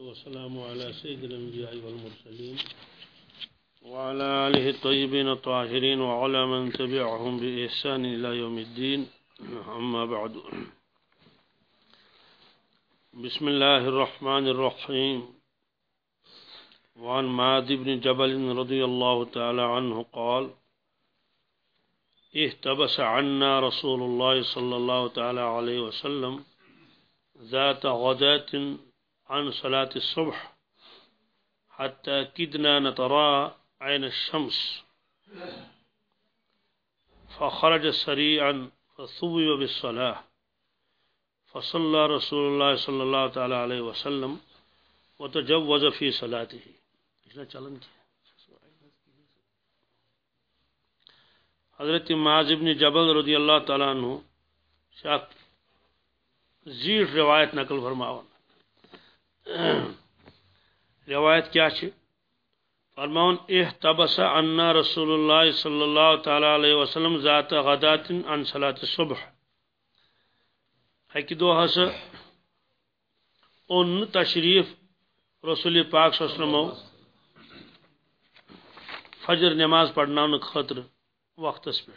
والسلام على سيد الأنبياء والمرسلين وعلى آله الطيبين الطاهرين وعلى من تبعهم بإحسان إلى يوم الدين. أما بعد. بسم الله الرحمن الرحيم. وعن معاذ بن جبل رضي الله تعالى عنه قال اهتبس عنا رسول الله صلى الله تعالى عليه وسلم ذات غداة عن صلاة الصبح حتى كدنا نتراءى عين الشمس. فخرج سريعا فثوب بالصلاة فصلى رسول الله صلى الله تعالى عليه وسلم وتجوز في صلاته. حضرت معاذ بن جبل رضی اللہ تعالیٰ عنہ شاک زیٹ روایت نقل فرماون روایت کیا چھ فرماون احتبس عنا رسول اللہ صلی اللہ تعالی علیہ وسلم ذات غدات عن صلاة الصبح. اکی دو ہسا اون تشریف رسول پاک صلی اللہ علیہ وسلم فجر نماز پڑھنا خطر وقت پہ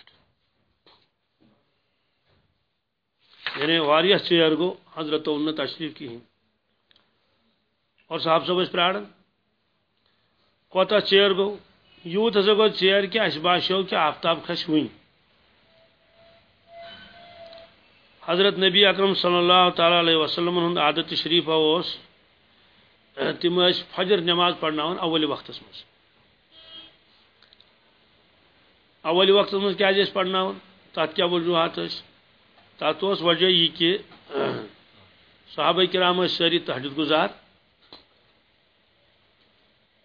یعنی واریہ چیر گو حضرت اون تشریف کہین اور صاحب صبح پرارن کوتا چیر گو یوت ہسا گو چیر کہ اس باسو کہ آفتاب کھس وین حضرت نبی اکرم صلی اللہ تعالی علیہ وسلم ہند عادت شریف اس تم فجر نماز پڑھنا اول وقت مز اول وقت مز کیا پڑھنا تات کیا وجوہات تات وجہ یہ کہ صحابہ کرام ساری تحجد گزار۔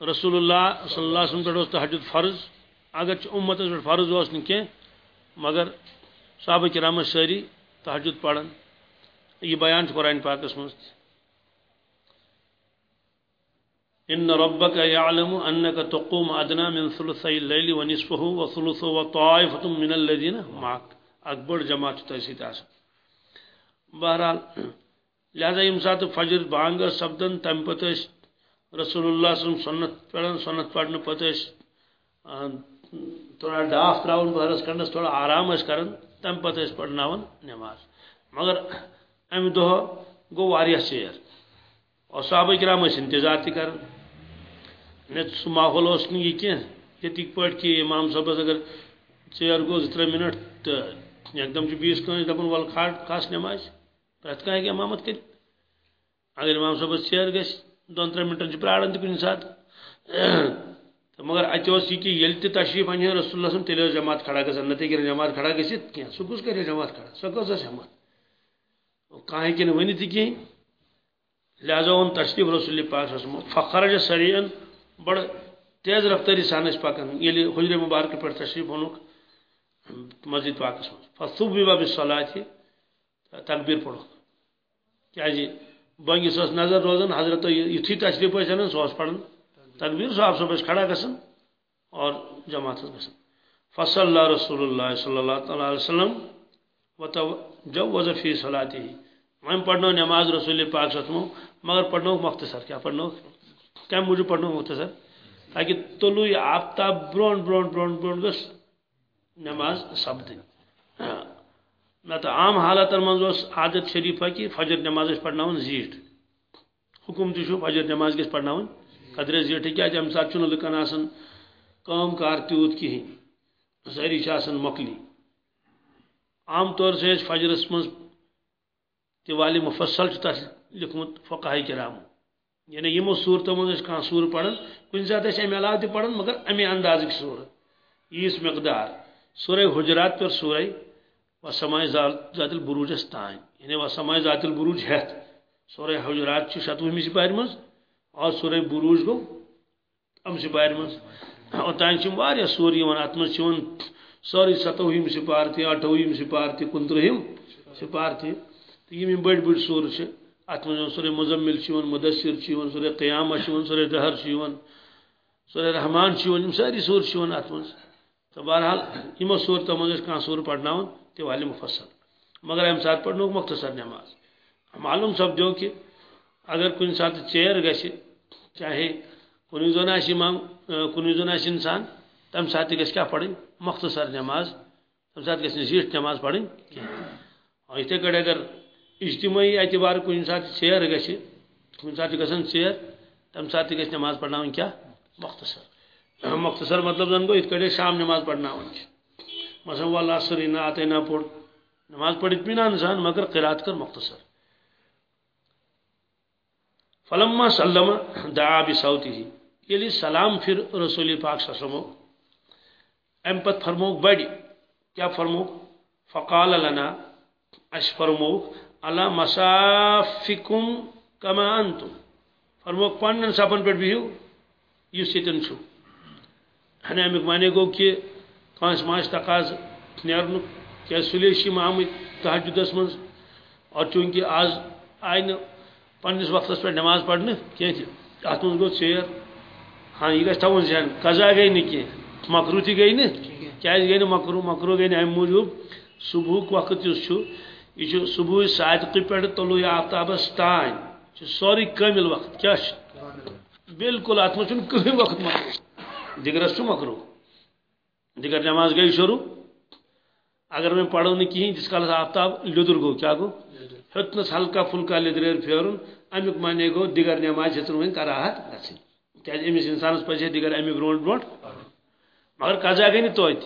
رسول اللہ صلی اللہ علیہ وسلم پہ تحجد فرض اگر امت پہ فرض اس کی مگر صحابہ کرام ساری تحجد پڑھن۔ یہ بیان قرآن پاکس مز ان ربك يعلم انك تقوم ادنى من ثلثي الليل ونصفه وثلثه وطائفه من الذين معك اکبر جماعت تسیت آس بہرحال، لہذا یم سات فجر بانگ سپدن تم پتہ رسول اللہ صلی سنت پڑھن سنت پڑھنے پتہ تھوڑا ڈاف تراؤن بہرس کرنس تھوڑا آرام اس کرن تم پتہ پڑھناون نماز مگر ام دہ گو واریہ سیر اور صحابہ کرام اس انتظار تہ کرن نت سہ ماحول اس یہ کی یتک پہ کہ امام صاحب اگر ژیر گو زٕ منٹ تو یکدم بیس کنس دپان ول کھاڑ کھس نماز پرٛٮ۪تھ کانٛہہ امامت کٔرِتھ اگر امام صٲبس ژیر گژھِ دۄن ترٛٮ۪ن منٹن چھِ جی پرٛاران تہِ کُنہِ ساتہٕ تہٕ مگر اچھا اتہِ اوس یہِ کہِ ییٚلہِ تہِ تشریٖف انہِ رسول اللہ تیٚلہِ ٲس جماعت کھڑا گژھان نتہٕ ہیٚکہِ جماعت کھڑا گٔژھِتھ کینٛہہ سُہ کُس کرِ جماعت کھڑا۔ سۄ کٔژ ٲس ہٮ۪مت کانٛہہ ہیٚکہِ نہٕ ؤنِتھ تہِ کِہیٖنۍ لہذا اوٚن تشریٖف رسول پاک فخرج سریعن بڑ تیز رفتاری سان پکان ییٚلہِ حجر مبارک پہ تشریف اونُکھ مسجد پاکس مز فصوب بھی باب صلاح تقبیر پڑھو۔ کیا جی؟ جی بنگس اس نظر روزان حضرت یتھی تشریف ٲسۍ سہ پڑھان تقبیر صاحب صاحب کھڑا گژھان اور جماعت گژھان فصل اللہ رسول اللہ صلی اللہ تعالی علیہ وسلم جو وضع فی صلاحی وم پڑھنو نماز رسول پاک ستمو مگر پڑھنو مختصر، کیا پڑھنو؟ کم موجود پڑھنو مختصر؟ تاکہ طلوع آفتاب برون برون برون برون گس۔ نماز سپدن نت عام حالات من عادت شریفہ کہ فجر نماز پڑھنا زیٹ حکم تہ فجر نماز گھس پڑھنا قدر زیٹ کیا امہ سات لکن آسان کام کار تیوت کہین ساری مکلی. عام طور سے فجرس من توالی مفصل تس لکھمت فقہ کرام. یعنی یمو صورتوں مز کھانا سور پڑھن کن سات امہ علاوہ تہ پڑھن، مگر امہ اندازک صورت. یس مقدار. سورہ حجرات پر سورہ و سمائے ذات البروجس تان یعنی و سمائے ذات البروج یعنی ہیت سورہ حجرات چھ شتوہمی سپارِ مز اور سورہ بروج گو ام سپارِ مز اوتان چھ واریاہ سور یوان ات مز چھ سوری ستوہم سپار تہ اٹھوہم سپار تہ کنترہم سپار تہ یم بڑ بڑ سور چھ ات مز سورہ مزمل چھ مدثر چھ سورہ قیامہ چھ سورہ دہر چھ سورہ رحمان چھ یم ساری سور چھ ات مز تو بہرحال ہمو صورتوں مز کھانا سور پڑھنا تہ والے مفصل مگر امہ سات پڑھنو مختصر نماز۔ معلوم سپدو کہ اگر کن سات چیر گژھِ چاہے کن زون آسہِ امام کن زون انسان تم سات گژھِ کیا پڑھن مختصر نماز۔ تم سات گژھِ زیٹھ نماز پڑھن کینٛہہ یِتھے کٲٹھۍ اگر اجتماعی اعتبار کن سات ژیر گژھِ کن سات گژھن ژیر تم سات گژھِ نماز پڑھناوٕنۍ کیا؟ مختصر۔ مختصر مطلب زن گو یِتھ شام نماز پڑھناوان مثلا واللہ سر نہ آتے نہ پوڑ نماز پڑھ اطمینان انسان مگر قرات کر مختصر۔ فلما سلم، دعا بصوته۔ یلی سلام پھر رسول پاک صلی اللہ علیہ وسلم۔ ام پت فرموک بڑی کیا فرموک؟ فقال لنا، اش فرموک علا مسافکم کما انتم۔ فرموک، پانن سپن پر بہیو یس یتن چھو ہنے امیک مانے گو کہ کانس ماش تقاض نیرنک کیا سلیشی آمت تحجدس من اور چونکہ آز آئی پنس وقت پہ نماز پڑھنے کی ات من گو ثیر ہاں یہ گھس تھون ذہن قضا گئی نا کی مکرو تھی گئی نا کیا گئی نا مکرو مکرو گئی نا ام موجود صبح وقت اس یہ صبح صادقہ پہ طلوع آفتابس تان سوری کامل وقت کیا بالکل ات من کہیں وقت مکرو دگرس مکرو دگر نماز گئی شروع اگر میں پڑھو نہیں کہیں جس کالس آفتاب لدر گو کیا گو؟ ہتنس ہلکا پھلکا لدریر پھیرن امیک مانے گو دیگر نماز ہتن وین کراہت گھن کیا امس انسانس پزے دیگر امیک برونٹ برونٹ مگر قضا گئی نی توت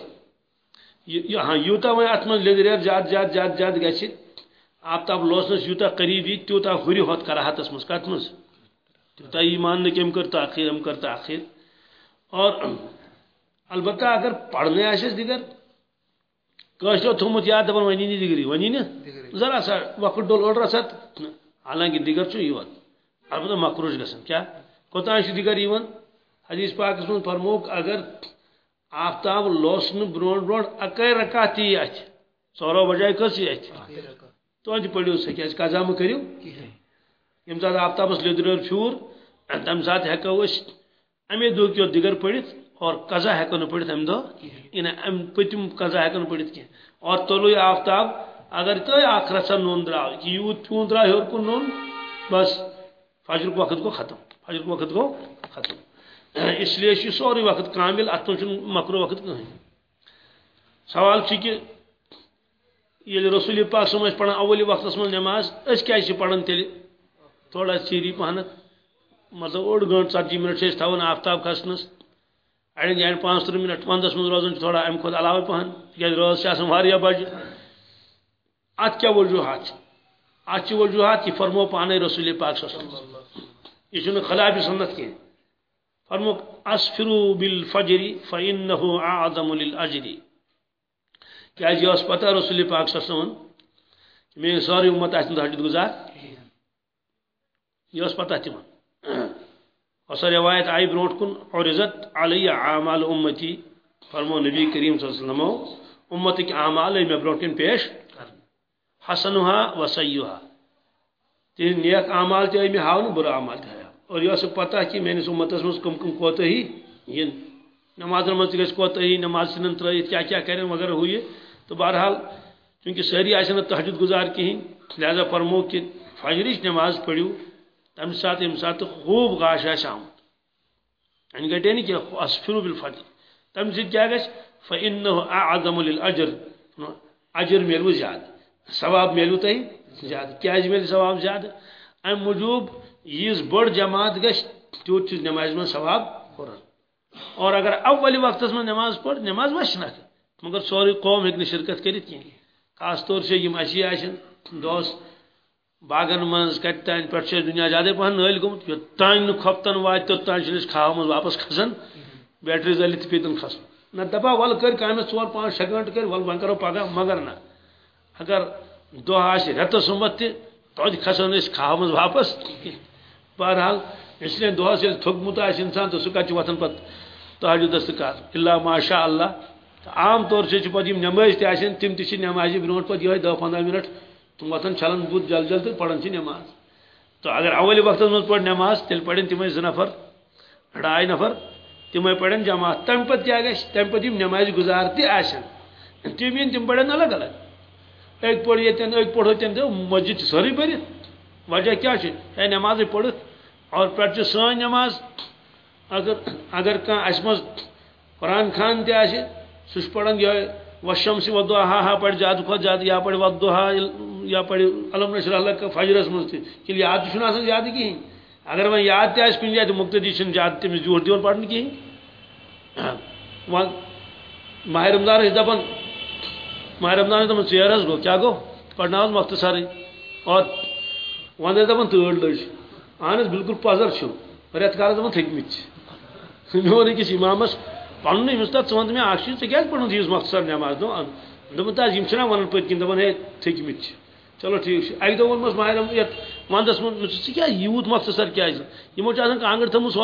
ہاں یوتا وین ات من لدریر زیاد زیاد زیاد زیاد گژھِ آفتاب لوسنس یوتا قریب یہ تیوتا ہری ہوت کراہتس مز کت مز تیوتا ایمان نے کم کر تاخیر ہم کر تاخیر اور البتہ اگر پڑھنے آسس دیگر کاشو تھومت یاد دپان ونی نی دگری ونی نی؟ ذرا سا وقت ڈول اوڑ رسات حالانکہ دیگر چھو یوان البتہ مکروش گسن کیا؟ کوتاہ چھ دیگر یوان حدیث پاک من فرموک اگر آفتاب لوسن برون برون اکے رکاتی اچ ژورو بجائے کس اچ تو اج پڑھیو سکیا قضا م کریو؟ یم زاد آفتابس لیدر پھور تم سات ہیکو اس امی دو کیو دیگر پڑھت اور قضا ہیکو نہ پڑھت ام دو؟ ان ام پتم قضا ہیکو پڑھت کی اور طلوع آفتاب، اگر تو آخر نون درا یوت پیون درا ہور کو نون؟ بس، فجر کو وقت کو ختم۔ فجر کو وقت کو ختم۔ اس لیے یہ سوری وقت کامل ات مکرو وقت کہیں سوال کہ یہ رسول پاک سم پڑھان اول وقت من نماز، اس کیا پڑھان تیل؟ تھوڑا چیری پہنت۔ مطلب اوڑ گنٹ ژتجی منٹ سے تھوان آفتاب کھسنس اڑین یعنی جائن پانچ ترہ منٹ وندس من روزن تھوڑا ام کھت علاوہ پہن تک روز سے واریاہ بجہ ات کیا وجوہات؟ ات وجوہات یہ فرمو پانے رسول پاک صلی اللہ علیہ وسلم۔ یہ خلاف سنت کی فرمو، اسفرو بالفجر فانه اعظم للاجر۔ کیا جی اس پتہ رسول پاک صلی اللہ علیہ وسلم؟ میں ساری امت آسن تحجد گزار۔ یہ اس پتہ تمہ اور سر روایت آئی بروٹ کن اور عزت علی اعمال امتی۔ فرمو نبی کریم صلی اللہ علیہ وسلم، امت کی اعمال میں بروٹ کن پیش حسنها و سیئها تین نیک اعمال تے میں ہاون برا اعمال تے اور یہ اس پتہ کہ میں نے امت اس کم کم کوتا ہی یہ نماز مز گژھِ کوتاہی نماز ژھنن ترٲیِتھ کیا کیا کرن وغیرہ ہوئی تو بہرحال چونکہ ساری آسن تہجد گزار کہین لہذا فرمو کہ فجرچ نماز پڑھو تم سات یم سات خوب گاش آس یعنی ان گٹے نہیں کہ اسفرو بالفجر تم سۭتۍ کیا گژھِ فإنه أعظم للأجر۔ اجر میلو زیادٕ ثواب میلو تۄہہِ زیادٕ کیٛازِ میلہِ ثواب زیادٕ امہِ موٗجوٗب ییٖژ بٔڑ جماعت گژھِ تیوٗت چھُ نمازِ منٛز ثواب ہُران اور اگر اول وقتس منٛز نماز پٔر نماز وچھنکھ مگر سورُے قوم ہیٚکہِ شرکت کٔرِتھ کینٛہہ خاص طور سے یِم اسی آسن باغن مز کت پہ دنیا زیادہ پہن نل گوت یوتان کھپتن وات توتان کھاو مز واپس کھسان بیٹری زلت پیتن کھسن۔ نہ دپا ول کر کامہ ژور پانچ شےٚ گنٹہٕ کر، ول وۄنۍ کرو پگہ مگر نہ۔ اگر دۄہ آسہِ رٮ۪تس سُمت تہِ توتہِ کھسان أسۍ کھاو مز واپس۔ بہرحال، اس لیے دۄہس ییٚلہِ تھوٚکمُت آسہِ انسان تہٕ سُہ کتہِ چھُ وۄتھان پتہٕ کر اللہ ماشاء اللہ، عام طور سے پتہٕ یِم نمٲز تہِ آسن تِم تہِ نمازِ برونٛٹھ پتہٕ یِہوے دہ پنداہ منٹ۔ تم وتن چھلن بت جل جل تو پڑھن چھ نماز۔ تو اگر اول وقت من پڑھ نماز تیل پڑھن تم ز نفر ڈائی نفر تم پڑھن جماعت۔ تم پتہ کیا گھس تم پتہ نماز گزار تہ آسن تم ین تم پڑھن الگ الگ۔ ایک پڑھ یتن ایک پڑھ ہوتن تو مسجد ساری بھرت وجہ کیا ہے نماز پڑھت اور پہ سن نماز۔ اگر اگر کس مز قرآن خان تہ سہ پڑھان یہ وشم سے ودو ہا ہا پڑھ زیادہ کھت زیادہ یا پڑھ ودو ہا یا پڑھ علم نشر، اللہ کا فجرس مز تیل یاد تو آسان زیادہ کہین اگر وہ یاد تہ کن جائے تو مقتدی زیادہ تمس جوڑ دون پڑھنے کہین ماہ رمضان دپان ماہ رمضان دپان ژیر حس گو کیا گو؟ پڑھنا مختصر اور ون دپان تر لج اہن بالکل پزر رت کالس دپان تھکمت مے وون أکس امامس پن أمس دپ ژٕ ون مےٚ اکھ چیٖز مختصر نٮ۪ماز دوٚپ دوٚپُن تہٕ یِم چھِنا ونان پٔتۍ ہے تھٔکمٕتۍ چھِ۔ چلو ٹھیٖک چھُ اکہِ دۄہ ووٚنمس ماہر یتھ ونٛدس منٛز ژٕ مختصر کیٛازِ یِمو چھِ آسان کانٛگٕر تھٲومٕژ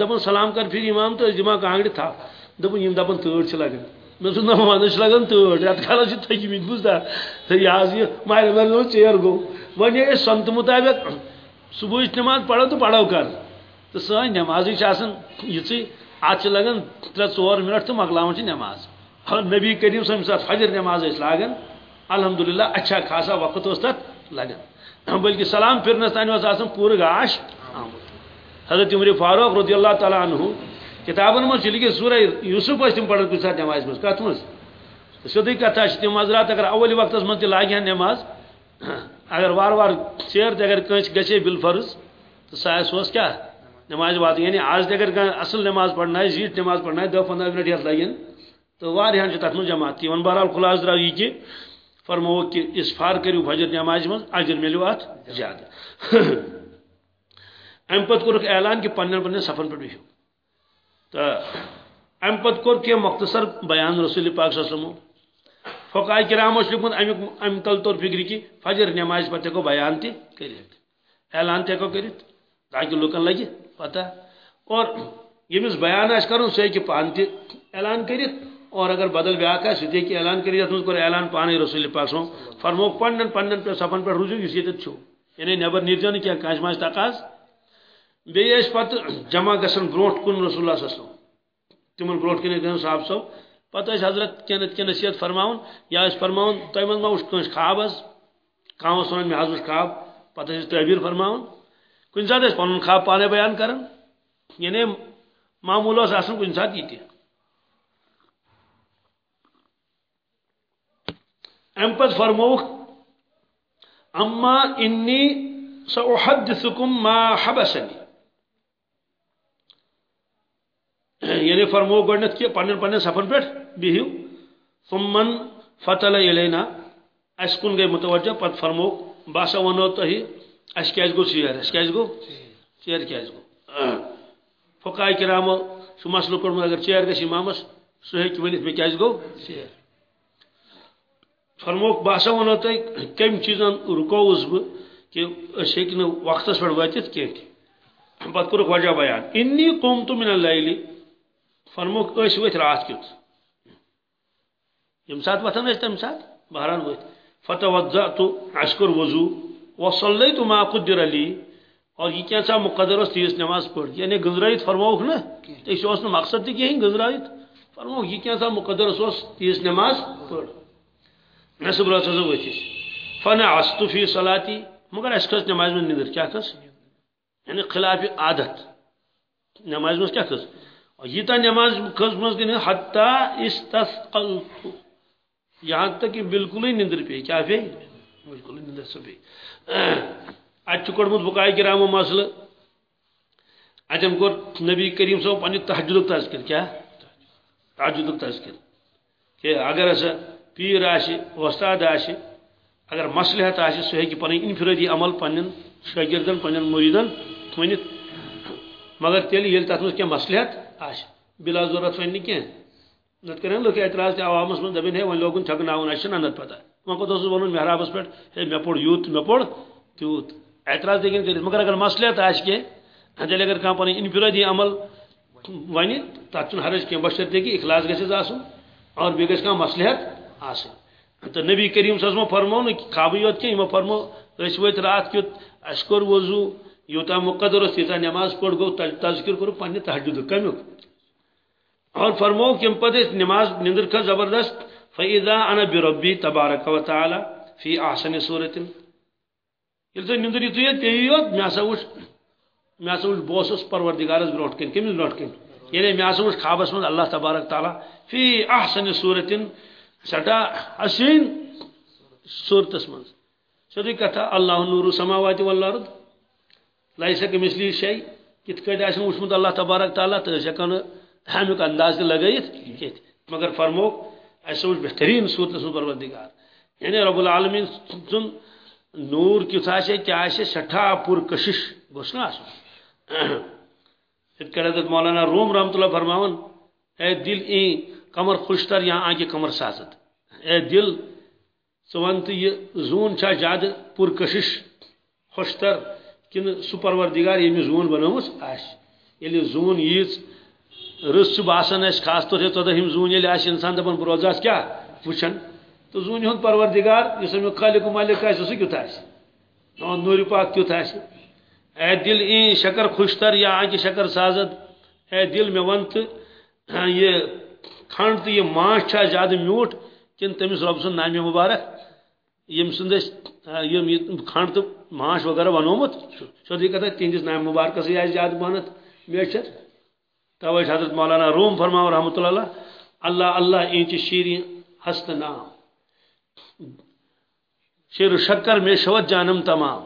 دپان سلام کر پھِرِ اِمام تہٕ أسۍ دِمہو کانٛگرِ تھپھ دوٚپُن دپان تۭر چھِ لگان مےٚ دوٚپ نہ ونٛدس چھِ لگان تۭر رٮ۪تہٕ کالس چھِ تھٔکمٕتۍ بوٗزتا تہٕ یہِ حظ یہِ ماہر رمضان دوٚپ ژیر گوٚو وۄنۍ أسۍ سنتہٕ مُطابق صبحٕچ نٮ۪ماز پرو تہٕ کر۔ تہٕ سٲنۍ نٮ۪مازٕے چھِ آسان یِژٕے ات لگان ترے ژور منٹ تو مکلاون نماز۔ نبی کریم سم سات فجر نماز لاگان الحمدللہ اچھا خاصا وقت اس تک لگان بلکہ سلام پھرنس تین آسان پور گاش۔ حضرت عمر فاروق رضی اللہ تعالیٰ عنہ کتابن من لکھت سورہ یوسف تم پڑھان کن سات نماز مز کت مز سیودی کتھا تم حضرات اگر اول وقت من تہ لاگہ نماز، اگر وار وار ژیر تہ اگر کنس گھے بالفرض تو سہ کیا؟ نماز وات یعنی آج اگر اصل نماز پڑھنا ہے، زیٹ نماز پڑھنا ہے دہ پندرہ منٹ یت لگن تو واریاہن تر من جماعت تی بہرحال خلاص درو یہ کہ فرمو کہ اسفار کرو فجر نماز من اجر ملو ات زیادہ۔ ام پت کورک اعلان کہ پنن پنن صفن پہ بہو تو ام پت کور کہ مختصر بیان رسول پاک صلی اللہ علیہ وسلم۔ فقائے کرام اس لکھن امیک ام تل طور فکر کی فجر نماز پتہ کو بیان تی کرت اعلان تے کو کرت تاکہ لوکن لگے۔ پتہ اور یمس بیان آس کرن سہ کہ پان تہ اعلان کرت اور اگر بدل بیاکھ آس سہ کہ اعلان کرت اتھ کور اعلان پانے رسول پاک صلی فرمو پنن پنن پہ صفن پہ روزو یس یت چھو۔ یعنی نبر نیرزو کیا کانس ماس تقاز بیٚیہِ ٲسۍ پتہٕ جمع گژھان برونٛٹھ کُن رسول اللہ صلی اللہ علیہ وسلم۔ تمن برونٛٹھ کن گژھان صاحب صٲب پتہٕ ٲسۍ حضرت کینٛہہ نتہٕ کینٛہہ نصیحت فرماوان یا ٲسۍ فرماوان تۄہہِ منٛز ما وٕچھ کٲنٛسہِ خواب حظ کانٛہہ اوس ونان مےٚ حظ وٕچھ خواب۔ پتہٕ ٲسۍ تعبیٖر فرماوان کن سات پن خواب پانے بیان کران یعنی معمول آسان کن سات یہ ام پت فرموک اما انی سأحدثكم ما حبسني یعنی فرمو گۄڈنیٚتھ کہِ پنن پنن سفن پٮ۪ٹھ بِہِو ثمن فتل الینا۔ اس کُن گٔے متوجہ پتہٕ فرمو بہٕ ہسا ونو تۄہہِ اس کیٛازِ گوٚو ژیر اس کیٛازِ گوٚو ژیر کیٛازِ گوٚو فقاہ کرامو سُہ مسلہٕ کوٚرمُت اگر ژیر گژھِ امامس سُہ ہیٚکہِ ؤنِتھ مےٚ کیٛازِ گوٚو ژیر فرموک بہٕ ہسا ونو تۄہہِ کمہِ چیٖزن رُکووُس بہٕ کہ أسۍ ہیٚکہِ نہٕ وقتس پٮ۪ٹھ وٲتِتھ کینٛہہ پتہٕ کوٚرُکھ وجہ بیان انی قومتُ من اللیلی فرموک أسۍ ؤتھۍ راتھ کیُتھ ییٚمہِ ساتہٕ وۄتھان ٲسۍ تمہِ ساتہٕ بہرحال ؤتھۍ فتوضأت اَسہِ کوٚر وضوٗ وصلیت ما قدر علی اور یہ کیا سا مقدر اس تیس نماز پڑھ. یعنی گزرائیت فرموک نا؟ تو اس وقت مقصد تھی کہ گزرائیت فرموک یہ کیا سا مقدر اس تیس نماز پڑھ. نصب رسول اللہ وتھس فنا عستو فی صلاتی. مگر اس کھس نماز میں نظر کیا کھس یعنی خلاف عادت. نماز میں کیا کھس اور یہ تا نماز کھس مز کہ حتی استثقلت یہاں تک کہ بالکل ہی نندر پہ. کیا پہ؟ بالکل ہی نندر سے پہ ات کوڑمت بکائے کرام مسئلہ اتم کور نبی کریم صاحب پنہ تحجد تذکر کیا تحجد تذکر کہ اگر ایسا پیر آشی وستاد آشی اگر مسلحت آشی سہ ہیکہ پن انفرادی عمل پنن شاگردن پنن مریدن ونت مگر تیل یل تات مز کیا مسلحت آش بلا ضرورت ون کی نت کرن لوگ اعتراض تہ عوامس من دبن ہے ون لوگن چھکناون اچھا نت پتہ ون کو دوس ونن محرابس پہ ہے مے پڑ یوت مے پڑ تیوت۔ اعتراض دیکھیں کر مگر اگر مسلحت آش کے تیل اگر کھانا پن انفرادی عمل ون تک حرج کی بشر کہ اخلاص گھس آسن اور بیٚیہِ گژھِ کانٛہہ مسلحت آسن تو نبی کریم صلی فرمو نہ خوابی یوت کی یمو فرمو اس وت رات کیت اس کور وضو، یوتا مقدر اس تیتا نماز پڑھ گو تذکر کرو پنہ تہجد کمیک اور فرمو کہ پتہ نماز نندر کا زبردست فاذا انا بربی تبارک و تعالی فی احسن صورت یل تھی نندر یتھے تی یوت مے ہسا وچ پروردگارس برونٹ کن کمس برونٹ کن؟ یعنی مے ہسا خوابس من اللہ تبارک تعالی فی احسن صورتن سٹا حسین صورتس من سیدھی کتھا اللہ نور سماوات والارض لائس کمثلی شی کت کٹ آسن وچمت اللہ تبارک تعالی تو ہکان امیک انداز لگائت مگر فرمو ایسا بہترین صورت سن پروردگار یعنی رب العالمین سن نور کیت آسے کیا آسے سٹھا پور کشش گوش نا آسو حضرت مولانا روم رحمت اللہ فرماون، اے دل این کمر خوشتر یا آنکہ کمر سازت۔ اے دل ثوان تو یہ زون چھا زیادہ پور کشش خوشتر کن سہ پروردگار یم زون بنومس آس یل یعنی زون ییز رس باسان اس خاص طور سے ژۄدہم زون یل آس انسان دپان بہ کیا؟ وچھان تو زون ہند پروردگار اس امیک خالق و مالک آسہِ سہ کیُتھ آسہِ نور پاک کیُتھ آسہِ اے دل ای شکر خوشتر یا آنکہ شکر سازد؟ اے دل مے ون تو یہ کھنڈ تو یہ ماچھ چھا زیادہ میوٹ، کن تمس رب سن نام مبارک۔ یم سند یم کھنڈ تو ماش وغیرہ ونومت سیودی کتھا تہندس نام مبارکس آس زیادہ بنت میچر۔ توے حضرت مولانا روم فرماو رحمۃ اللہ اللہ اللہ اینچ شیرین ہست نام۔ شیر شکر میں شوت جانم تمام۔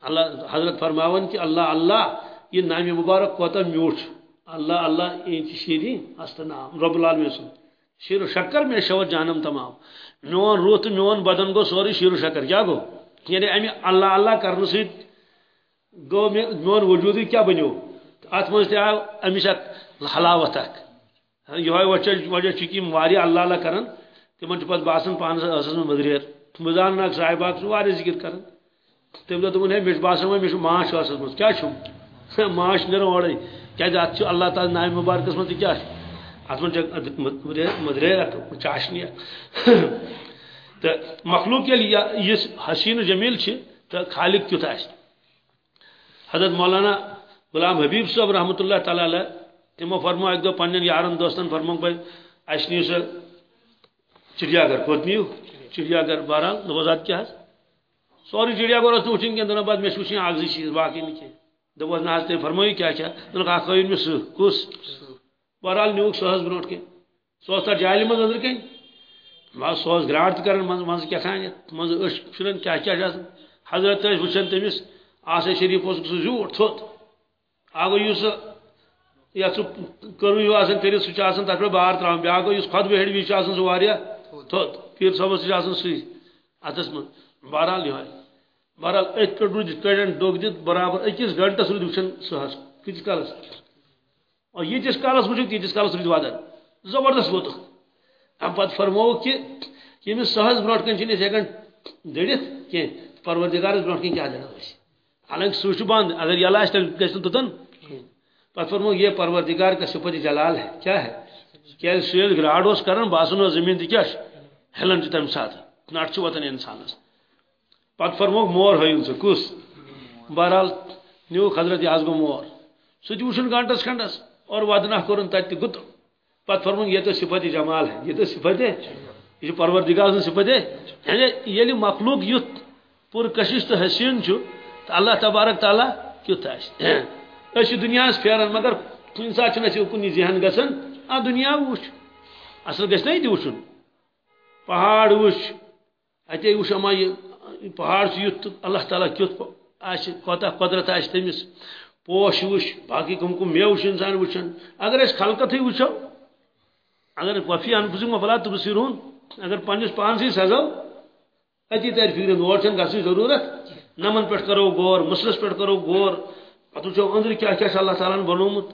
اللہ، حضرت فرماون کہ اللہ اللہ، یہ نام مبارک کوتا میوٹ اللہ اللہ اینچ شیرین ہست نام۔ رب العالمین سن۔ شیر و شکر میں شوت جانم تمام۔ میون روح تو میون بدن گو سوری شیر و شکر۔ کیا گو؟ یعنی امی اللہ اللہ کرنے سیت گو میون وجودی کیا بنیو؟ ات مز تہ آو امس اک حلاوت اک یہ وجہ وجہ چکی واریاہ اللہ اللہ کرن تمن پتہ باسان پانس ٲسس میں مدریر مزان اک صاحب اک واریاہ ذکر کرن. تم دہ دپن ہے مش باسان وۄنۍ مےٚ چھُ ماچھ ٲسس منٛز کیٛاہ چھُم ماچھ نیران اورے کیٛازِ اتھ چھُ اللہ تعالیٰ نامہِ مُبارکس منٛز تہِ کیٛاہ چھُ ات من مدریر چاشنی تو مخلوق یل حسین جمیل تو خالق کت آس حضرت مولانا غلام حبیب صاحب رحمۃ اللہ تعالی علیہ تمو فرمو ایک دو پن یارن دوستن فرمو بھائی اس نیو سر چڑیا گھر کھوت نیو چڑیا گھر بہرحال دپس کیا سوری چڑیا گھر اس وچن کین دنوں بعد مے وچن اکھ زی چیز باقی نہ کین دپس نہ تم فرموئی کیا کیا دپن اکھ ہٲیِن مےٚ سُہ کُس بہرحال نیوک سہ برو کن سہ تر جالہ مز ادر کن بس سہ گراٹ تر من من کیا تھان من اش شرن کیا کیا حضرت وچن تمس آسے شریف اس سہ زیوٹ تھوت۔ اگو یس یہ سہ کرو ہیو آسان کر سہ آسان تر پہ بار تران بیاکھ گو اس خود بہڑ وز آسان سہ واریاہ تھوت پیر صاحب سہ آسان سی اتس من بہرحال یہ بہرحال ات پہ روز کڑین ڈوگ دت برابر اکس گنٹس رود وچن سہ کتس کالس اور یہ جس کالس وچو تیتس کالس رود وادن زبردست ووت ام پت فرمو کہ یمس سہز برونٹ کن چھ ہیکن دڑت کی پروردگارس برونٹ کن کیا دڑا اس حالانکہ سوچ بند اگر یلا اس گژھن توتن پت فرمو یہ پروردگار کا صفت جلال ہے۔ کیا ہے؟ کیا سیل گراڈوس کرن باسن زمین دی کیا ہلن چھ تم ساتھ نٹ چھ وتن انسانس پت فرمو مور ہیون سے کس بہرحال، نیو حضرت اعظم مور۔ سہ وچن گھنٹس کھنڈس۔ اور ودنہ کورن تت گت پت فرمون یہ تو صفت جمال ہے۔ یہ تو صفت ہے۔ یہ پروردگار سن صفت ہے۔ یعنی یلی مخلوق یت پور کشش تو حسین چھو تو اللہ تبارک تعالی کیت آس اس دنیا پھیران مگر کن سات چھ اسی کن ذہن گسن آ دنیا وچ اصل گژھِ نہ یہ وچھن پہاڑ وچ اتے وچھ اما یہ پہاڑ چھ یت اللہ تعالی کیت آس قدرت آس تمس پوش وش باقی کم کم میو انسان وچن اگر اس خلقت ہی وچو اگر وفی انفسکم فلا تبصرون، اگر پنس پانس ہی سزو اتی تر فکر اور چھن گسی ضرورت۔ نمن پہ کرو غور مسلس پہ کرو غور پتہ وچو اندر کیا کیا اللہ تعالیٰ بنومت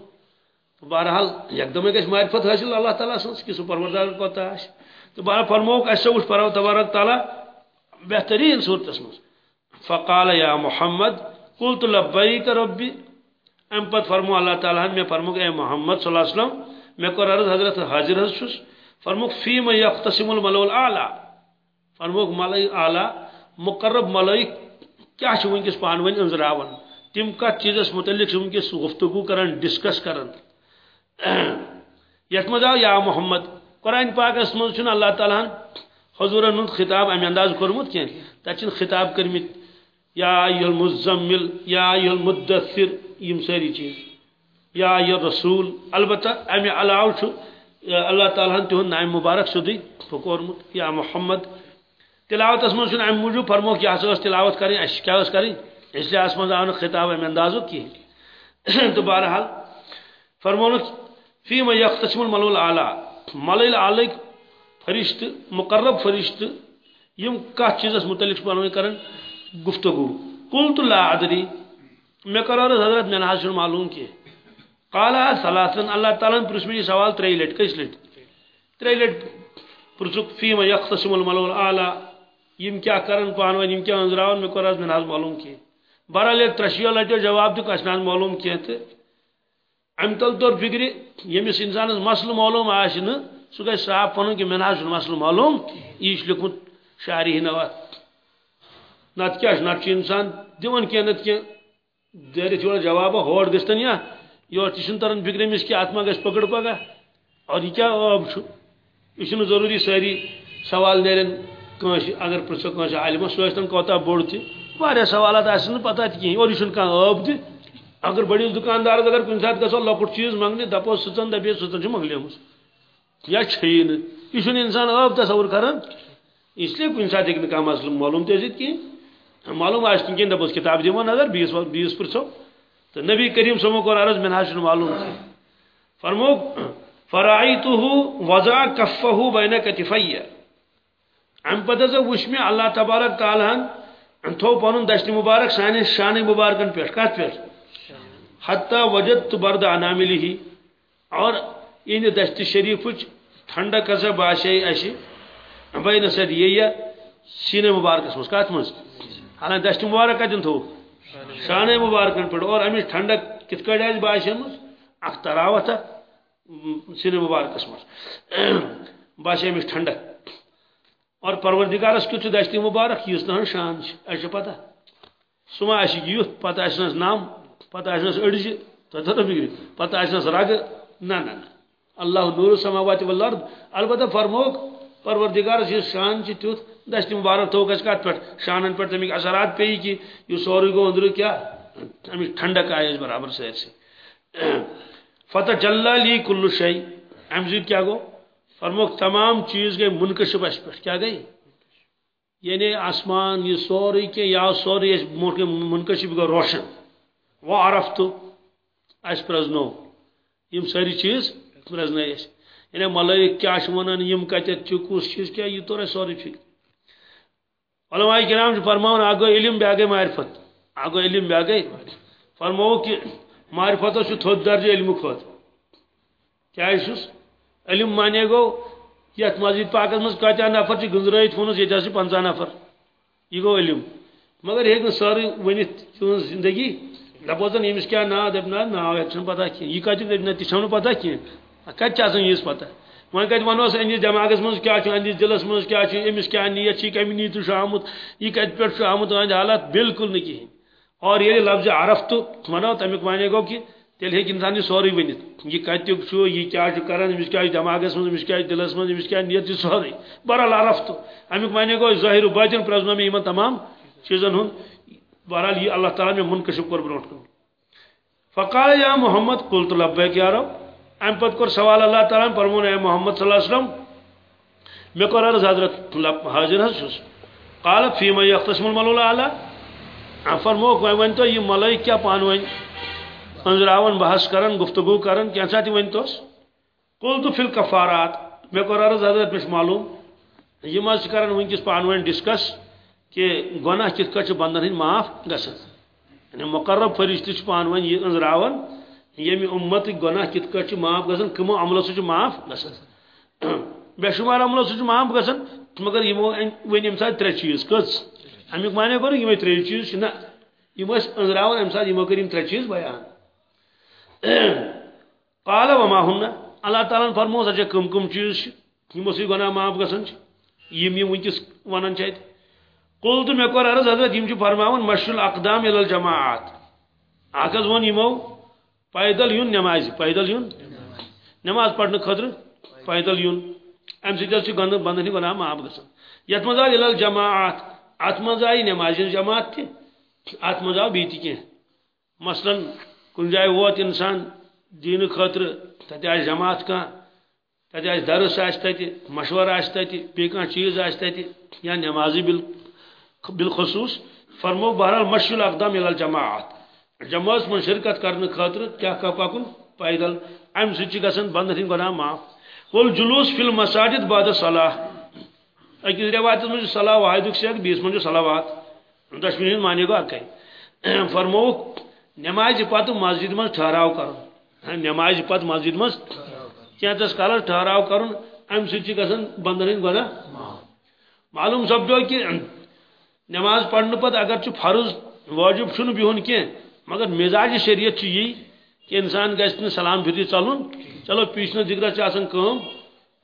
بہرحال یکدم گھس معرفت حاصل اللہ تعالیٰ سن کہ سہ پروردار کوتا آس تو بہرحال فرموک اس وچ پرو تبارک تعالیٰ بہترین صورتس مز فقال یا محمد قلت لبیک ربی ام پت فرمو اللہ تعالیٰ میں فرمو اے محمد صلی اللہ علیہ وسلم میں کور عرض حضرت حاضر حض چھس فرمو فی میں یقتسم الملو الاعلی فرمو ملئی اعلی مقرب ملئی کیا چھ ونکس پان ون انزراون تم کت چیزس متعلق ونکس گفتگو کرن ڈسکس کرن۔ یت مز آو یا محمد، قرآن پاکس مز اللہ تعالیٰ حضور ہند خطاب امہ انداز کورمت کی تتہ خطاب کرمت یا ایو المزمل، یا ایو المدثر، یم ساری چیز۔ یا ایو رسول البتہ امی علاوہ اللہ تعالیٰ ہن تہن نام مبارک سدی پھکورمت یا محمد، تلاوت من ام موجود فرمو کہ اس تلاوت کریں اس کیا کریں۔ اس لیے اس من آن خطاب میں اندازو کی تو بہرحال فرمون فيما يختصم الملو الاعلى ملو الاعلى فرشت، مقرب فرشت، یم کت چیزس متعلق پانوی کرن، گفتگو۔ قلت لا ادری۔ میں قرار حضرت میں نہ معلوم کی قال ثلاثن اللہ تعالیٰ نے پرسم یہ سوال ترے لٹ کس لٹ ترے لٹ پرسک فیم یختصم الملو الاعلى یم کیا کرن پانوی یم کیا انزراون، میں قرار میں معلوم کی بہرحال ایک ترشیو لٹو جواب دیو کس معلوم کیا تھے۔ ام تل طور فکر یمس انسان مسل معلوم آہ سہ گھر صاف پن کہ مے مسل معلوم یہ لکھمت شاعری نوات نت کیا نت انسان دان کی نت کی دیر تھوڑا جواب ہور گستن یا یور تہ تران فکر امس کہ اتما گھس پکڑ پگہ اور یہ کیا آب یہ ضروری ساری سوال نیرن کنس اگر پرسو کنس عالمس سوچتن کوتا بوڑ تہ سوالات آن پتہ تہ کہین اور یہ کھانا آب تہ اگر بڑی دکاندار اگر کن سات گھو لکٹ چیز منگنے دپو سچن دپے سچن منگلیم یا چھی یہ انسان آب تصور کران اس لیے کن سات ہوں مسل معلوم تیزت کی معلوم آس کن دپس کتاب دمو نظر بیس بیس پرچو تو نبی کریم سمو کور عرض من حاصل معلوم فرمو فرائیتہ وضع کفہ بین کتفیہ۔ ام پتہ وچ میں اللہ تبارک تعالیٰ تھو پن دشت مبارک سان شان مبارکن پہ کت پہ حتی وجدت برد اناملی ہی اور ان دشت شریف ٹھنڈا کسا باشے اسی بین سد یہ سین مبارکس مز کت مز حالانکہ دشت مبارک کتن تھو شان مبارکن پہ اور امچ ٹھنڈک کت کٹ آس باشے مز اخ تراوت سین مبارکس مز باشے امچ ٹھنڈک اور پروردگارس کیت دشت مبارک؟ یہ نا شان اچھا پتہ؟ سما اچھ یوت، پتہ اچھنس نام، پتہ آسنس أڑجہِ تۄہہِ تھٲو پتہ آسنس رگہٕ نہ نہ اللہ نور سماوات والارض، البتہ فرموک پروردگارس یہ شان چھ تیُتھ دشت مبارک تھوک اس کت پہ شانن پہ تمیک اثرات پی کہ یہ سوری گو اندر کیا؟ امیک ٹھنڈک آئی برابر سیر سے۔ فتح جلا لی کل شی ام زید کیا گو؟ فرموک تمام چیز گئی منکشف اس پہ کیا گئی؟ یعنی آسمان، یہ سوری کے یا سوری منکشف گو روشن۔ وہ عرف تو اس پرزنو یم ساری چیز پرزنے اس۔ یعنی ملائک کیا ونان یم کتت چھ کس چیز کیا، یہ تو سوری فکر۔ علماء کرام فرماؤن اگو علم بیا گئی معرفت۔ اگو علم بیا گئی فرماو کہ معرفت چھ درجہ علم کھوت کیا علم مانے گو یت مسجد پاکس مز کتیا نفر چھ گنزرائت ہونس ونس یہ پنچہ نفر. یہ گو علم. مگر ہیک نہ ساری ونت چون زندگی دپوزن یمس کیا نا دپ نا نا یہ پتہ کی یہ کتہ نہ تہ پتہ کی کت آسان یس پتہ وۄنۍ کتہِ ونوس أنِس دٮ۪ماغس منٛز کیٛاہ چھُ أنِس دِلس منٛز کیٛاہ چھُ أمِس کیٛاہ نیت چھِ کمہِ نیتہٕ چھُ آمُت یہِ کتہِ پٮ۪ٹھ چھُ آمُت أہنٛدِ حالات بالکل نہٕ کِہیٖنۍ اور ییٚلہِ لفظ عرف تہٕ ونو تمیُک معنی گوٚو کہِ تیٚلہِ ہیٚکہِ اِنسان یہِ سورُے ؤنِتھ یہِ کتیُک چھُ یہِ کیٛاہ چھُ کران أمِس کیٛاہ چھُ دٮ۪ماغس منٛز أمِس کیٛاہ چھُ دِلس منٛز أمِس کیٛاہ نیت یہِ سورُے بہرحال عرف تہٕ امیُک معنی گوٚو ظٲہِر باطن پرٛزنو مےٚ یِمن تمام چیٖزن ہُنٛد بہرحال یہِ اللہ تعالیٰ مےٚ منقشب کوٚر برونٛٹھ کُن فقال یا محمد، قلت لبیک یا رب۔ ام پت کور سوال اللہ تعالیٰ پرمون اے محمد صلی اللہ علیہ وسلم، میں کور عرض حضرت حاضر حس قال فیما یختصم الملول اعلی فرموک وی ون تو یہ ملائی کیا پان ون انزراون بحث کرن، گفتگو کرن، کیا ساتھی ون توس قلت فی الکفارات، میں کور عرض حضرت مش معلوم، یہ مز کرن ونکس پان ون ڈسکس کہ گناہ کت کچھ بندن ہند معاف گسن۔ یعنی مقرب فرشتہ پان ون یہ انزراون یم امت گناہ کت کٹ معاف گسن کمو عملو سہ معاف گسن۔ بے شمار عملو سہ معاف گسن، مگر یمو ون ام سات ترے چیز۔ کس امیک معنی کور یم ترے چیز، نہ۔ یم انزراون ام سات یمو کریم ترے چیز بیان۔ قال وما هن؟ اللہ تعالی فرمو سچ کم کم چیز یمو سی گناہ معاف گسن یم یم ونکس ونن چھ قلت مے کور عرض حضرت، یم چھ فرماون مشل اقدام ال الجماعات۔ اکز ون یمو، پیدل یون نماز، پیدل یون نماز پڑھنے خطر پیدل یون ام سی گند بندنی گناہ معاف گسان یت مز آئی الجماعت ات مز آئی نماز جماعت تہ ات مز آو بیت کی مثلا کن جائے ووت انسان دین خاطر تتہ آس جماعت کان تتہ آس درس آس مشور آس بی چیز آس یا نمازی بال، بالخصوص فرمو بہرحال مشل اقدام الى جماعت جماعت من شرکت کرنے خاطر کیا کہ پکن پیدل۔ ام سچ گژھن بندن ہند گناہ معاف ول جلوس فی المساجد بعد صلاح۔ اکس روایت من صلاح واحد سے بیس من صلوات دشمن معنی گو اکے فرمو نماز پتہ مسجد من ٹھہراو کر ہاں، نماز پتہ مسجد من کینتس کالس ٹھہراو کرن ام سچ بندن ہند گناہ معلوم سپدو کہ نماز پڑھنے پتہ اگر چھ فرض واجب چھن بہن کی مگر مزاج شریعت یہ کہ انسان گھن سلام پھر چلن چلو، پیچھنے دگرس کم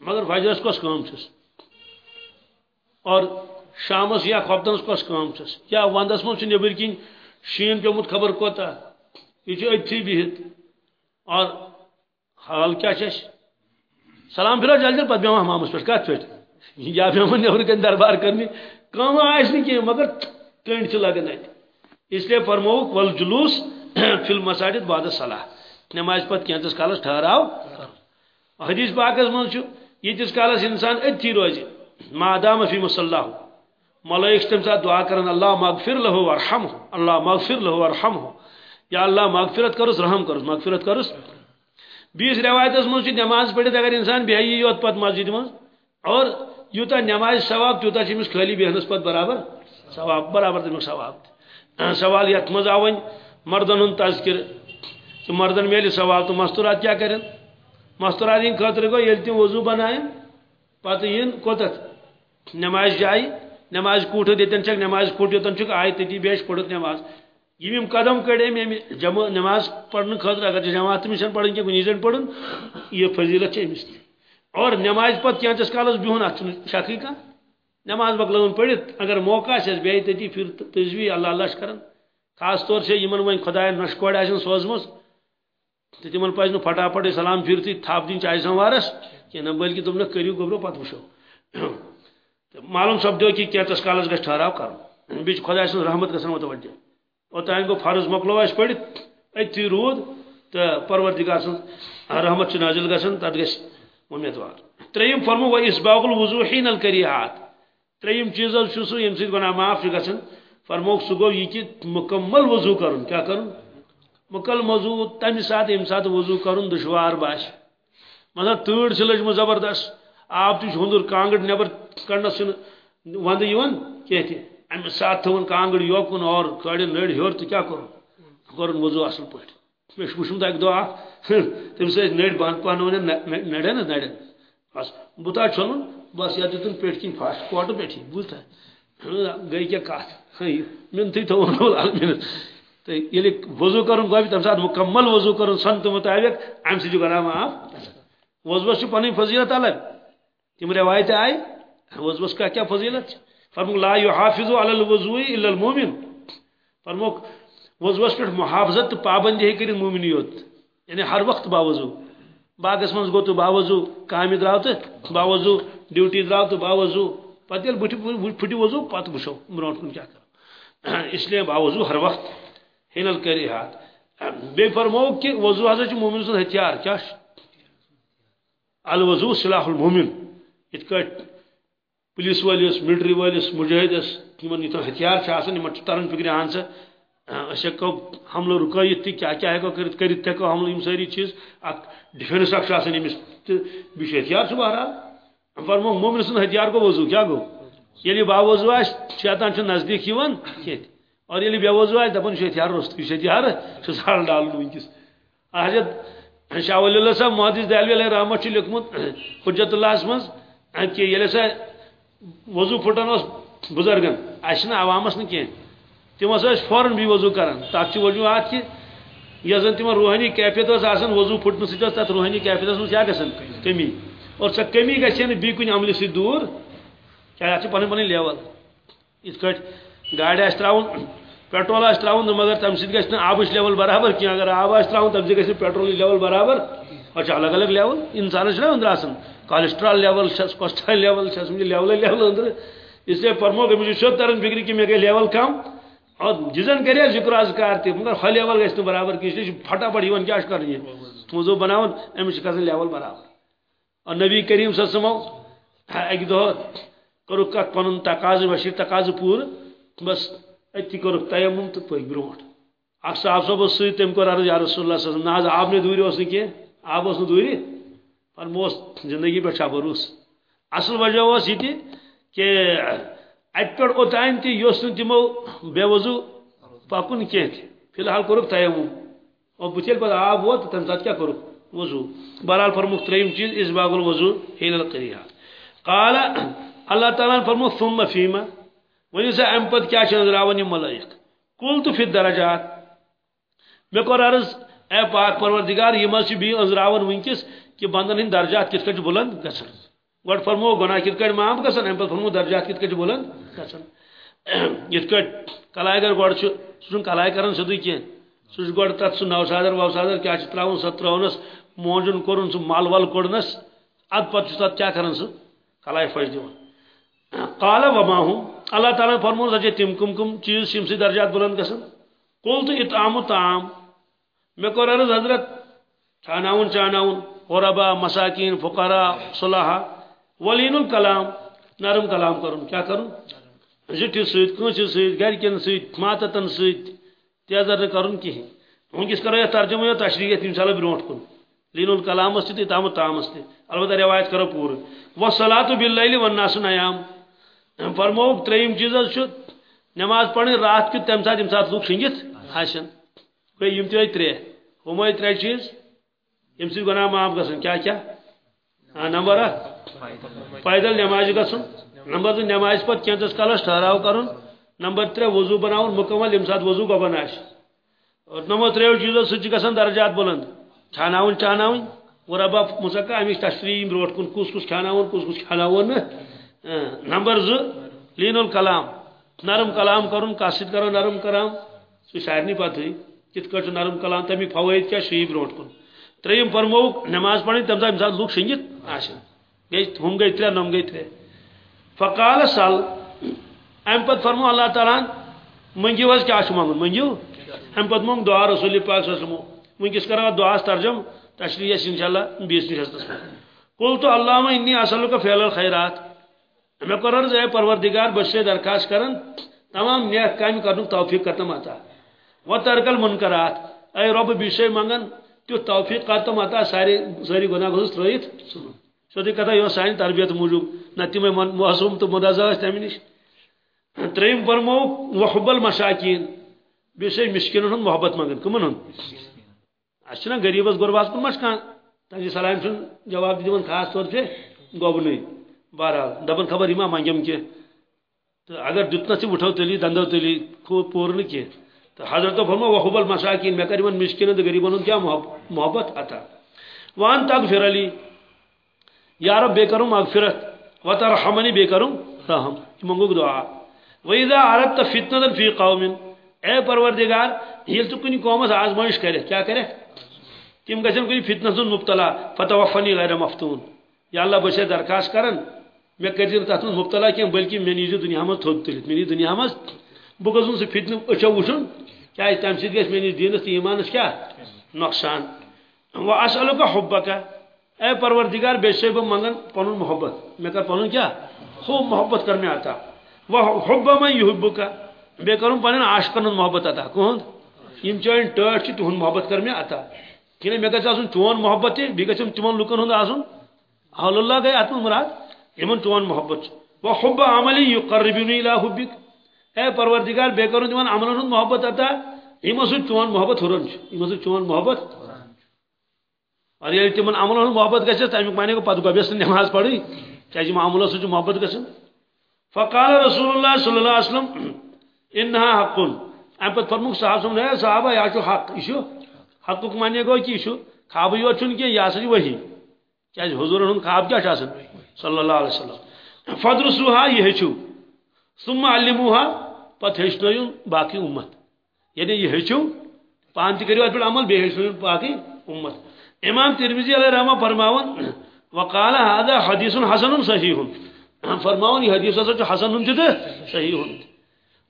مگر فجرس کس کم چھس اور شامس یا کھپتنس کس کم چھس یا وندس من نبر کن شین پیومت خبر کوتا یہ اتھی بہت اور حال کیا سلام پھر جلدی پتہ بیما ہمامس پہ کت پہ یا بیما نبر کن دربار کرنی۔ کم آس نی مگر کنڈ لگان ات اس لیے فرموک ول جلوس فی المساجد بعد صلاح نماز پت کینتس کالس ٹھہراو حدیث پاکس من یتس کالس انسان اتھی روز ما دام فی مصلح ملائک تم سات دعا کرن، اللہ مغفر له ورحمه اللہ مغفر له ورحمه یا اللہ مغفرت کرس، رحم کرس، مغفرت کرس۔ بیس روایت من نماز پڑھت اگر انسان بیائی یوت پت مسجد من اور یوتا نماز ثواب تیوتا چمس خالی بیہنس پت برابر۔ ثواب، برابر تمیک ثواب ہاں، سوال یت مز آو مردن ہند تذکر۔ کہ مردن میل ثواب، تو مستورات کیا کریں مستورات ہند خاطر گو یل تم وضو بنائیں پتہ ین کوتت۔ نماز جائی نماز کوٹ دیتن چک نماز کوٹ یوتن چک آئی تتی بیش پڑھت نماز۔ یم قدم کڑے میں جمع نماز پڑھنے خاطر اگر جماعت میں چھن پڑھن کہ کنی زن پڑھن، یہ فضیلت چھ امس اور نماز پت کینتس کالس بہن ات شکی کا نماز مکلون پڑھت، اگر موقع آس بیائی تتی پھر تجوی اللہ اللہ کرن خاص طور سے یمن وین خدا نش کوڑ آسن سوزمس تو تمن پز نہ پھٹافٹ سلام پھرتی تھاپ دن چائے سموارس کہ نہ بلکہ تم نہ کریو گبرو پتہ وشو معلوم سپدو کہ کینتس کالس گھس ٹھہراو کرن بیچ خدا سن رحمت گژھن متوجہ۔ اوتان گو فرض مکلو اس پڑھت اتھی رود تو پروردگار سن، رحمت نازل گژھن تت گژھِ امیدوار تریم فرمو، و اسباغ الوضو حين الكريهات تریم چیز سہ یم سی گناہ معاف گھن فرموک سہ گو یہ کہ مکمل وضو کرن۔ کیا کرن؟ مکل وضو تمہ سات یم سات وضو کرن، دشوار باش۔ مطلب تۭر چھ لجم زبردست آب تہ ہندر کانگڑ نبر کڑنس وند کی امہ سات تھون کانگڑ یوکن اور کڑ نڑ ہور تو کیا کرن کرن وضو اصل پٲٹھۍ مےٚ چھُ وٕچھمُت اکہِ دۄہ اکھ تٔمِس ٲسۍ نٔرۍ بنٛد پہن بس، بُتا چھوٚلُن بس یا دن پہ کن پھٹ کوٹ پہ بوزتا گئی کیا کت ہاں، منتھی تھون تو یل وضو کر گو تمہ سات مکمل وضو کر سنت مطابق۔ ام سی گناہ معاف وضوس پن فضیلت الگ۔ تم روایت آئی وضوس کا کیا فضیلت؟ فرمو لا يحافظ على الوضوء الا المؤمن. فرمو وضوس پہ محافظت پابندی ہے کرن مومن یوت یعنی ہر وقت باوضو. باغس من گو تو باوضو. کامہ درو تو باوضو. ڈیوٹی درو تو باوضو. پتہ یل پھٹی وضو، پتہ وچھو برونٹ کن کیا کر اس لیے باوضو ہر وقت ہینل کری ہاتھ. بے فرمو کہ وضو ہسا مومن سن ہتھیار، کیا؟ الوضو سلاح المومن. ات پولیس ولس ملٹری ولس مجاہدس یمن یتھ ہتھیار ترن فکر اہن سا اس ہیکو حملہ رکائت تھی کیا کیا ہیکو کرت کرت حملہ یم ساری چیز اک ڈیفنس اک آسان ہتھیار چھ بہرحال فرمو مومن سن ہتھیار کو وضو کیا گو یلی با وضو آس شیطان چھ نزدیک یوان اور یلی بے وضو آس دپن چھ ہتھیار رست چھ ہتھیار چھ سال ڈال ونکس حضرت شاہ ولی اللہ صاحب محدث دہلوی علیہ رحمت چھ لکھمت حجت اللہ اس مز کہ یلی سا وضو پھٹن اس بزرگن اس نہ عوامس نہ کین تم ہسا فوراً بھی وضو کران تک وجوہات کہ یہ زن تم روحانی کیفیت آسان وضو پھٹن سۭتۍ تک روحانی کیفیت منٛز کیٛاہ گژھان کمی۔ اور سو کمی گھے بی کن عمل سی دور کیا پن پن لیول ات گاڑی آس ترا پیٹرول آس ترا مگر تم سی گھر آبچ لیول برابر کی اگر آب آس ترا تم سی گھر پیٹرول لیول برابر، اور الگ الگ لیول انسانس نا اندر آسان cholesterol level cholesterol level level level اندر اس لیے پرمو کہ مجھے شد ترن فکر کہ مے گئی لیول کم اور جزن کرے ذکر اذکار تہ مگر ہو لیول گژھِ برابر کسی پھٹا یوان کیا کر یہ موضوع بناون امس کھسان لیول برابر اور نبی کریم صلی اللہ علیہ وسلم اکہ دہ کرو کت پن تقاض بشیر تقاض پور بس اتھی کرو تیمم تو پک بروٹ اخ صاحب صاحب سی تم کور عرض یا رسول اللہ صلی اللہ علیہ وسلم نہ آب نے دوری اس کی آب اس دوری پر موس زندگی پہ بروس اصل وجہ اس یہ کہ ات پہ اوتان تہ یس تمو بے وضو پکن کی فی الحال کورک تیمم اور بتیل پہ آب ووت تم سات کیا کورک وضو۔ بہرحال فرموک تریم چیز اس باغ الوضو حین القریہ قال اللہ تعالیٰ فرمو، ثم فیما۔ ونی سا ام پت کیا نظراون یم ملائک کل تو فی درجات مے کور عرض اے پاک پروردگار یم چھ بی نظراون ونکس کہ بندن ہند درجات کت کٹ بلند گژھن گۄڈٕ فرمو گۄناہ کِتھ کٲٹھۍ معاف گژھن اَمہِ پَتہٕ فرمو درجات کِتھ کٲٹھۍ بلند گژھن یِتھ کٲٹھۍ کلاے گر گۄڈٕ چھُ سُہ چھُنہٕ کلاے کران سیوٚدُے کینٛہہ سُہ چھُ گۄڈٕ تَتھ سُہ نوسادر ووسادر کیٛاہ چھُ ترٛاوُن سۄ ترٛٲونَس مونجُن کوٚرُن سُہ مل ول کوٚڑنَس اَدٕ پَتہٕ چھُ تَتھ کیٛاہ کران سُہ کلاے پھش دِوان قال وما ہوں اللہ تعالیٰ فرمون سچے تم کم کم چیز یم سی درجات بلند گژھن کل تو اطعام و طعام۔ مے کوٚر عرض حضرت چھاناون چاناون۔ غربا، مساکین فقرا صلاحہ ولین الکلام، نرم کلام کرن کیا کرن زٹھ سیت کنس سیت گرکن سیت ماتتن سیت تیزر کرن کہیں ونکس کرو یہ ترجمہ یا تشریح انشاءاللہ برونٹ کن لین الکلام است تہ تام تام است البتہ روایت کرو پور و صلات باللیل والناس نیام۔ فرمو تریم چیز چھ نماز پڑھن رات کی تم سات یم سات لوگ شنگت آسن کوئی یم تہ ترے ہمو ترے چیز؟ یم سی گناہ معاف گژھن کیا کیا؟ ہاں، نمبر اک پیدل نماز گژھن نمبر دو، نماز پتہ کینتس کالس ٹھہراو کرن. نمبر ترے وضو بناون مکمل یم سات وضو گبن آس اور نمبر تریو چیزو سچ گژھن درجات بلند. چھاناون چاناون اور اب مسکا امیش تشریح بروٹ کن کس کس کھاناون کس کس کھاناون ہاں. نمبر ز لین الکلام. نرم کلام کرن کاسد کرو نرم کلام. سہ سارنی پتہ کت کٹ نرم کلام تمیک فوائد کیا؟ شی بروٹ کن. تریم فرمو نماز پڑھیں تم ساتھ مثال لوگ شنگت آشن۔ گئی ہم گئی ترے نم گئی ترے فقال سال ام پت فرمو اللہ تعالیٰ منگیو حض کیا منگن منگیو ام پت مونگ دعا رسول پاک صلی اللہ علیہ وسلم۔ ونکس کرا دعا ترجم، تشریح اس انشاءاللہ بیس نشستس قل تو اللہ انی اصل کا فعل الخیرات۔ میں قرار زے پروردگار بس سے درخواست کرن، تمام نیک کام کرن توفیق کرتم عطا و ترکل منکرات اے رب، بیشے منگن تو توفیق کرتم عطا ساری ساری گناہ گھوس ترایت سودی کتھا یہ سائن تربیت موجود نہ تم معصوم تو مدازہ تمہ نش تریم فرمو، وحب المساکین بیشے مسکینن ہن محبت منگن کمن ہن اچھا غریبس غرباس کن مش کان تجی سلام چھ جواب دیون خاص طور سے گوبنی بہرحال دپن خبر یما منگم کی تو اگر دتنا سے اٹھو تلی دندو تلی پور کی تو حضرت فرما وحب المساکین میں کریم مسکین تو غریبن کیا محبت عطا۔ وان تغفر علی یا رب، بے کرم مغفرت وترحمنی بے کرم، رحم۔ منگو دعا۔ وَإِذَا عَرَدْتَ فِتْنَةً فِي قَوْمٍ۔ اے پروردگار یل تو کنی قومس آزمائش کرے۔ کیا کرے؟ تم گھن کن فتنہ سن مبتلا۔ فتوفنی غیر مفتون۔ یا اللہ بس درخواست کرن۔ مے کر تر مبتلا کی بلکہ مے نیز دنیا مز تھوت تلت مے دنیا مز بہ گھن سہ فتنہ اچھو وچن کیا تم سی گھس مے دینس تو ایمانس کیا؟ نقصان۔ وہ اصل کا حبہ کا اے پروردگار، بے سے بہ منگن پن محبت۔ مے کر پن کیا؟ خوب محبت کر میں آتا۔ وہ حبہ میں یہ بے کروں پن عاشقن محبت عطا کہن یم چٲنۍ ٹٲٹھ چھِ تِہُنٛد محبت کر مےٚ عطا کِنہٕ مےٚ گژھِ آسُن چون محبت تہِ بیٚیہِ گژھِ تِمن لُکن ہُنٛد آسُن اہل اللہ گٔے مراد چون محبت چھُ وۄنۍ عملی یُقربنی الى حُبِک۔ اے پروردگار بیٚیہِ کرُن تِمن عملن ہُنٛد محبت عطا یِمو سۭتۍ چون محبت ہُران چھُ یِمو سۭتۍ چون محبت۔ اور ییٚلہِ تِمن عملن ہُنٛد محبت گژھٮ۪س تمیُک معنی گوٚو پتہٕ گۄبٮ۪س نہٕ نٮ۪ماز پرٕنۍ کیٛازِ جی یِم عملو سۭتۍ چھُ محبت گژھان فقال رسول اللہ صلی اللہ علیہ وسلم، انہا حقن۔ ام پتہ فرموک صاحب سمجھ ہے صحابہ یہ حق یہ حق کو معنی گو کہ یہ خواب یوت چھ کی یہ سا وحی۔ کیا جی حضور ہن خواب کیا آسان صلی اللہ علیہ وسلم۔ فدرسوها یہ ہچو ثم علموها پتہ ہچنوین باقی امت۔ یعنی یہ ہچو پان تہ کریو ات عمل بے ہچنوین باقی امت۔ امام ترمذی علیہ رحمہ فرماون، وقال هذا حدیث حسن صحیح۔ فرماون، یہ حدیث ہسا حسن حسن صحیح۔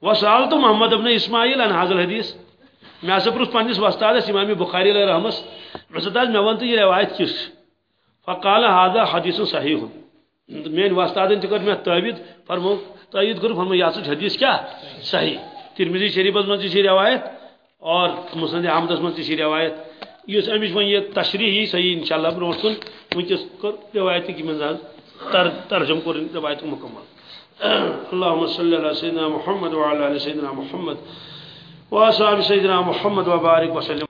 وسال تو محمد ابن اسماعیل ان حاضر حدیث میں ہسا پرس پنس وستاد امام بخاری علیہ رحمس میں مے ون تو یہ روایت کس؟ فقال هذا حدیث صحیح۔ مین وستاد تہ کر میں تعبید فرمو تعید کر فرمو یہ حدیث کیا؟ صحیح۔ ترمذی شریف من تہ روایت اور مسند احمد من تہ روایت۔ اس امچ وہ یہ تشریح ہی صحیح، انشاءاللہ برو کن۔ ونکس کر روایت کی من ترجم کر روایت مکمل۔ اللهم صل على سيدنا محمد وعلى ال سيدنا محمد واصحاب سيدنا محمد وبارك وسلم۔